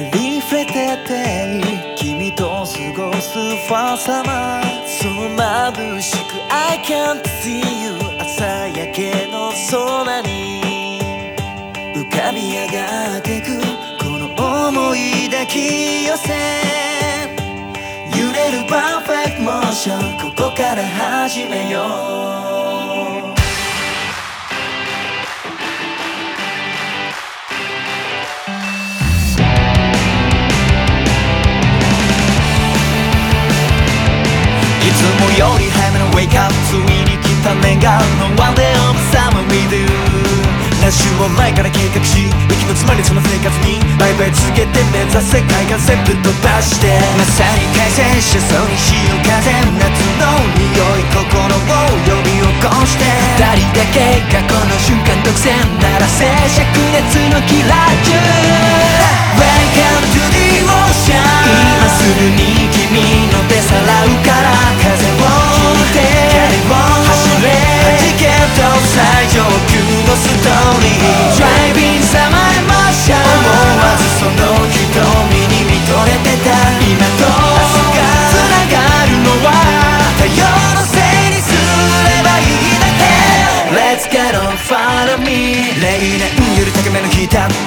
ありふれてて君と過ごすファーサマー。そう眩しく I can't see you 朝焼けの空に。浮かび上がってくこの想い抱き寄せ揺れるパーフェクトモーション。ここから始めよう。より早めの Wake up ついに来た念願の One day of summer with you 何週も前から計画し息の詰まりその生活にバイバイ続けて目指す世界観全部飛ばしてまさに改正しそうに潮風夏の匂い心を呼び起こして二人だけがこの瞬間独占なら静寂熱のキラージュ。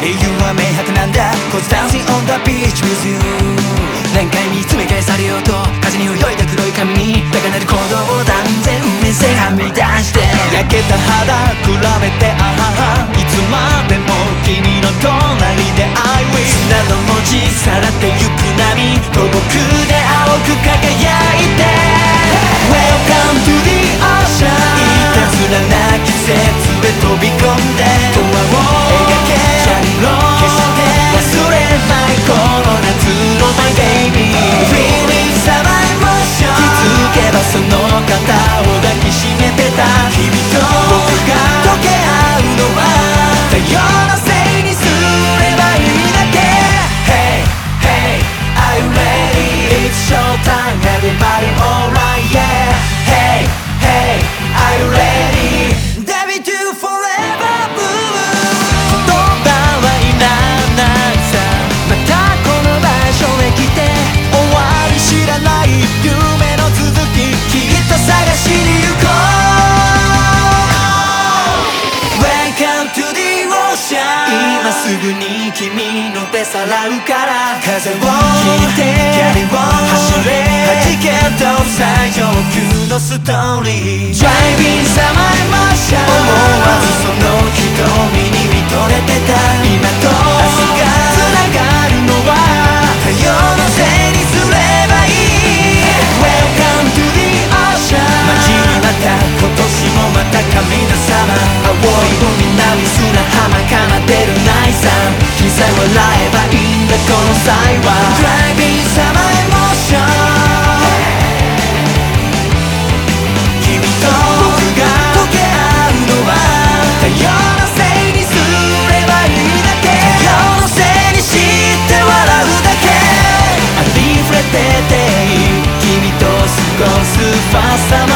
ヒーター理由は明白なんだ。Cause dancing on the beach with you 何回見つめ返されようと風に泳いだ黒い髪に。高鳴る鼓動を断然運命線はみ出して。焼けた肌比べてあはは。いつまでも君の隣で I wish 砂の文字さらってゆく波。遠くで青く輝い今すぐに君の手さらうから。風を切って光を走れ。弾けと最上級のストーリー。Driving summer emotion 思わ際は Driving summer emotion 君と僕が溶け合うのは太陽のせいにすればいいだけ。太陽のせいにして笑うだけ。ありふれてていい君と過ごすファーサマ